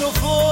نو